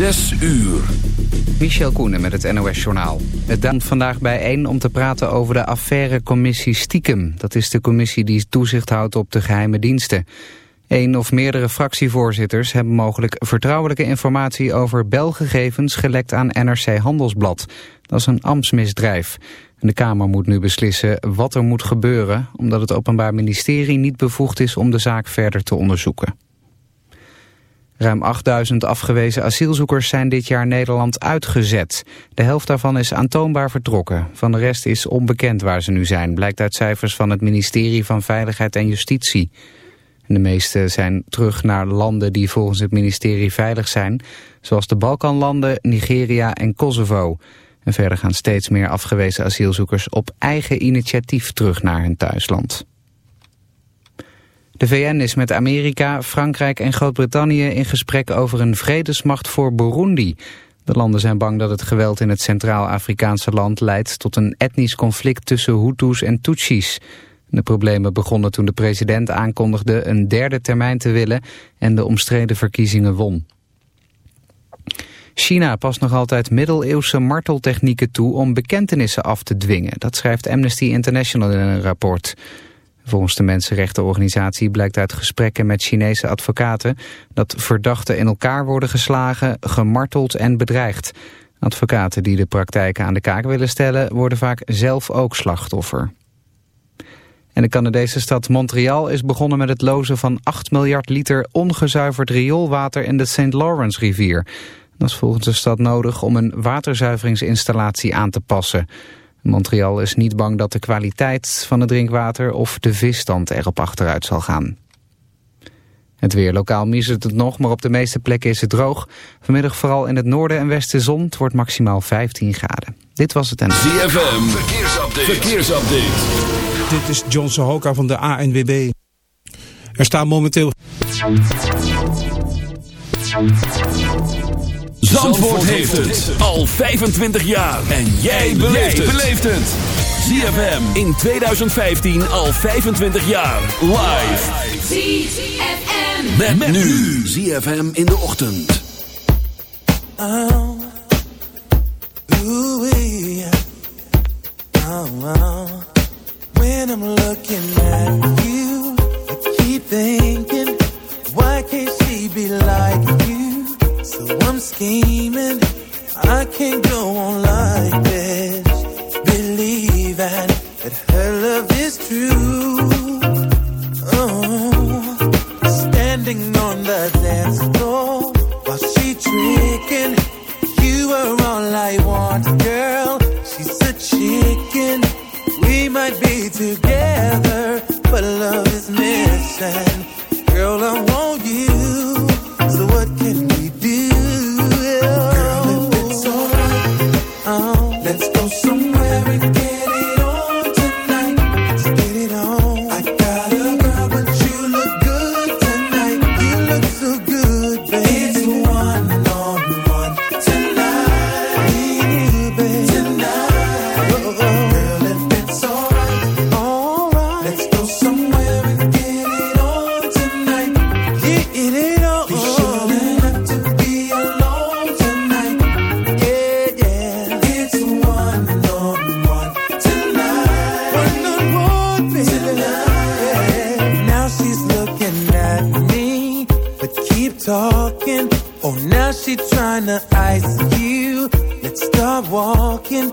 Zes uur. Michel Koenen met het NOS-journaal. Het daan vandaag bijeen om te praten over de affaire-commissie Stiekem. Dat is de commissie die toezicht houdt op de geheime diensten. Eén of meerdere fractievoorzitters hebben mogelijk vertrouwelijke informatie over belgegevens gelekt aan NRC Handelsblad. Dat is een ambtsmisdrijf. En de Kamer moet nu beslissen wat er moet gebeuren, omdat het Openbaar Ministerie niet bevoegd is om de zaak verder te onderzoeken. Ruim 8000 afgewezen asielzoekers zijn dit jaar Nederland uitgezet. De helft daarvan is aantoonbaar vertrokken. Van de rest is onbekend waar ze nu zijn, blijkt uit cijfers van het ministerie van Veiligheid en Justitie. De meeste zijn terug naar landen die volgens het ministerie veilig zijn, zoals de Balkanlanden, Nigeria en Kosovo. En verder gaan steeds meer afgewezen asielzoekers op eigen initiatief terug naar hun thuisland. De VN is met Amerika, Frankrijk en Groot-Brittannië in gesprek over een vredesmacht voor Burundi. De landen zijn bang dat het geweld in het Centraal-Afrikaanse land leidt tot een etnisch conflict tussen Hutus en Tutsis. De problemen begonnen toen de president aankondigde een derde termijn te willen en de omstreden verkiezingen won. China past nog altijd middeleeuwse marteltechnieken toe om bekentenissen af te dwingen. Dat schrijft Amnesty International in een rapport. Volgens de mensenrechtenorganisatie blijkt uit gesprekken met Chinese advocaten dat verdachten in elkaar worden geslagen, gemarteld en bedreigd. Advocaten die de praktijken aan de kaak willen stellen worden vaak zelf ook slachtoffer. En de Canadese stad Montreal is begonnen met het lozen van 8 miljard liter ongezuiverd rioolwater in de St. Lawrence rivier. Dat is volgens de stad nodig om een waterzuiveringsinstallatie aan te passen. Montreal is niet bang dat de kwaliteit van het drinkwater of de visstand erop achteruit zal gaan. Het weer lokaal misert het nog, maar op de meeste plekken is het droog. Vanmiddag vooral in het noorden en westen zon. Het wordt maximaal 15 graden. Dit was het en... ZFM, verkeersupdate. verkeersupdate. Dit is John Sohoka van de ANWB. Er staan momenteel... Zandvoort, Zandvoort heeft het. al 25 jaar. En jij beleeft het. ZFM in 2015 al 25 jaar. Live. ZFM. Met, met nu. ZFM in de ochtend. Oh. Ooh, oh, When I'm looking at you, I keep thinking, why can't she be like So I'm scheming. I can't go on like this. Believing that her love is true. Oh, standing on the dance floor while she's tricking. You were all I want, girl. She's a chicken. We might be together, but love is missing. Girl, I want. walking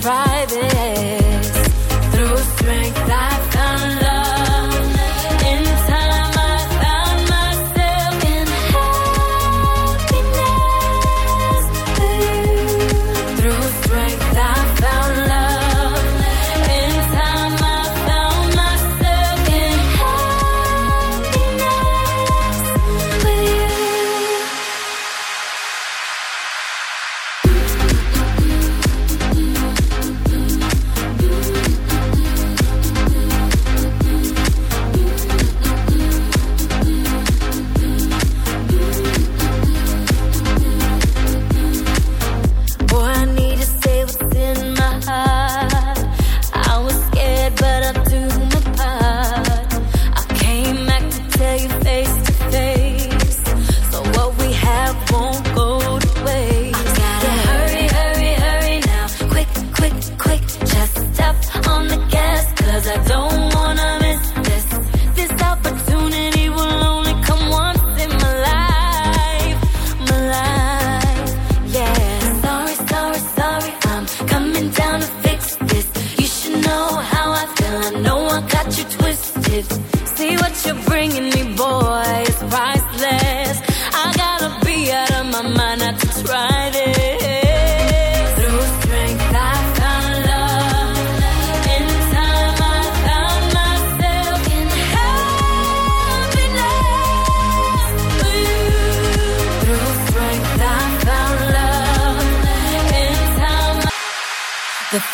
try this through strength. I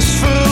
successful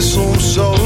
soms zo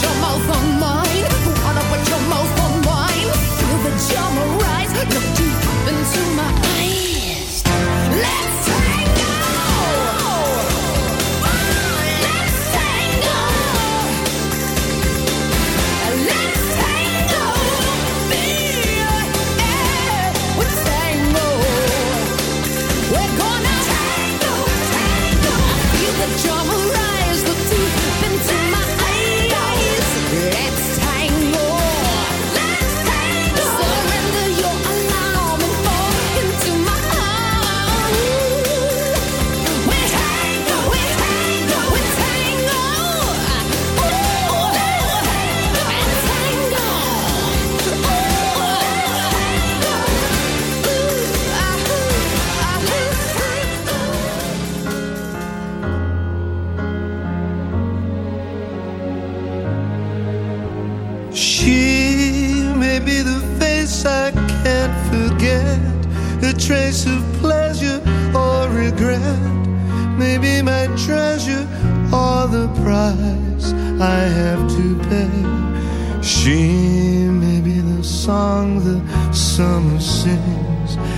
就冒风吗？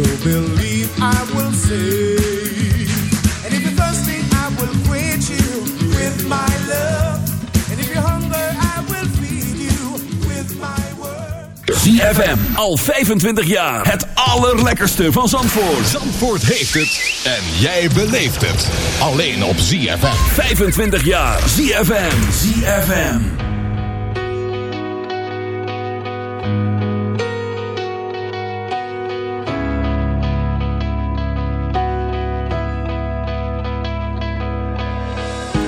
believe love. feed word. ZFM, al 25 jaar. Het allerlekkerste van Zandvoort. Zandvoort heeft het. En jij beleeft het. Alleen op ZFM. 25 jaar. ZFM. ZFM.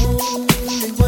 holy way.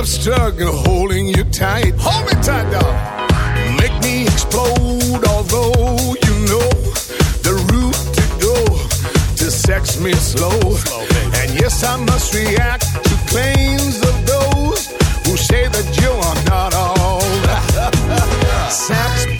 love struggle holding you tight. Hold me tight, dog. Make me explode, although you know the route to go to sex me slow. slow and yes, I must react to claims of those who say that you are not all that. Saps